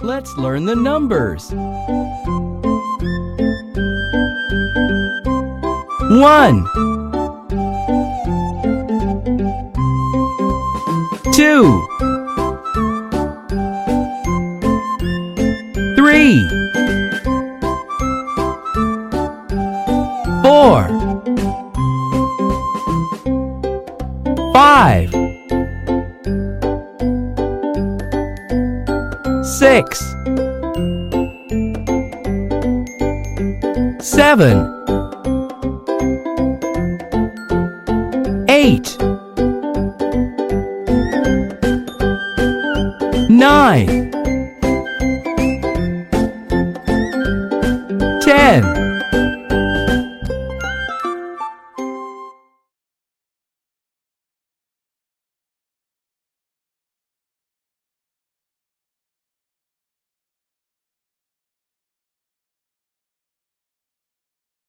Let's learn the numbers. One, two, three, five, six, seven, eight, nine, ten,